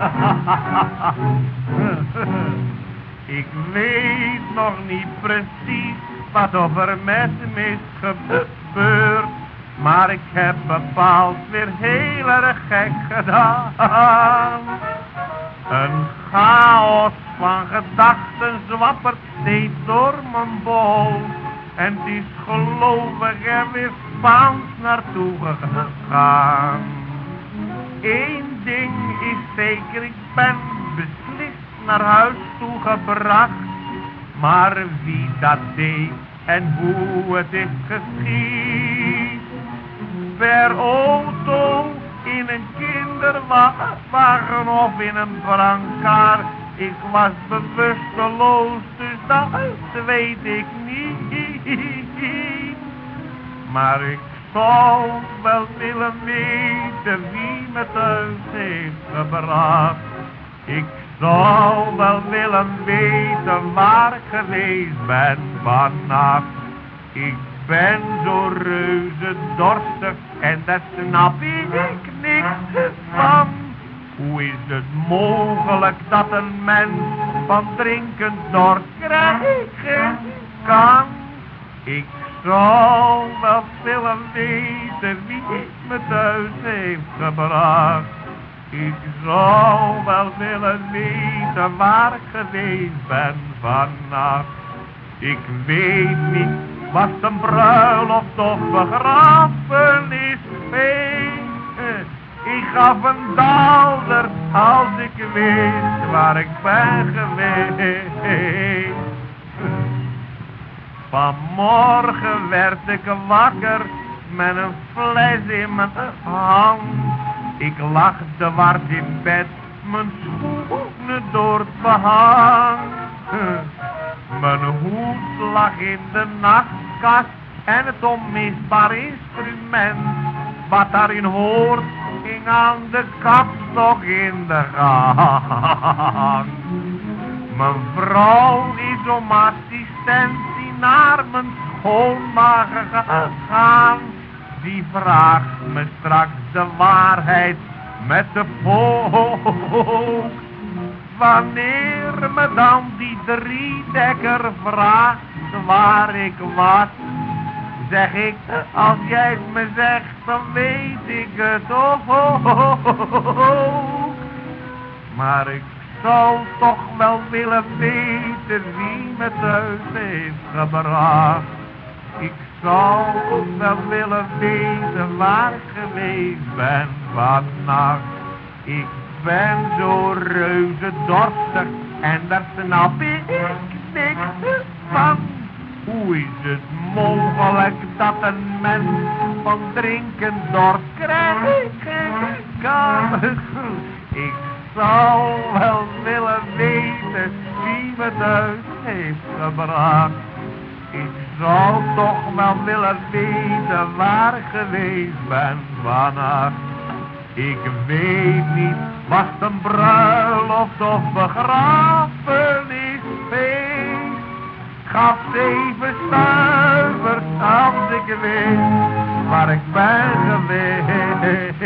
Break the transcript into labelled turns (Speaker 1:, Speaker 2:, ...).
Speaker 1: Ik weet nog niet precies wat er met me is gebeurd. Maar ik heb bepaald weer heel erg gek gedaan. Een chaos van gedachten zwappert steeds door mijn bol. En het is gelovig er weer Spaans naartoe gegaan. Eén ding is zeker, ik ben beslist naar huis toe gebracht. Maar wie dat deed en hoe het is geschied. Per auto, in een kinderwagen of in een brancard. Ik was bewusteloos, dus dat weet ik niet. Maar ik zou wel willen weten wie me thuis heeft gebracht. Ik zou wel willen weten waar ik geweest ben vannacht. Ik ben zo reuze dorstig en daar snap ik niks van. Hoe is het mogelijk dat een mens van drinken dorst krijgen kan? Ik zou wel willen weten wie me thuis heeft gebracht. Ik zou wel willen weten waar ik geweest ben vannacht. Ik weet niet, was een bruiloft of begrafenis feest. Ik gaf een daalder als ik wist waar ik ben geweest. Vanmorgen werd ik wakker met een fles in mijn hand. Ik lag te ward in bed, mijn schoenen door het behang. Mijn hoed lag in de nachtkast en het onmisbaar instrument wat daarin hoort ging aan de kapstok in de gang. Mijn vrouw is om assistentie naar mijn schoonma gegaan. Die vraagt me straks de waarheid met de volk. Wanneer me dan die driedekker vraagt waar ik was, zeg ik, als jij het me zegt, dan weet ik het ook. Maar ik zou toch wel willen weten wie me thuis heeft gebracht. Ik zou wel willen weten waar ik geweest ben vannacht. Ik ben zo reuze dorstig en daar snap ik niks van. Hoe is het mogelijk dat een mens van drinken dorst krijgen kan? Ik zou wel willen weten wie me thuis heeft gebracht. Ik zou toch wel willen weten waar ik geweest ben vannacht. Ik weet niet, was het een bruiloft of begrafenis feest. Gaf zeven stuivers als ik weet waar ik ben geweest.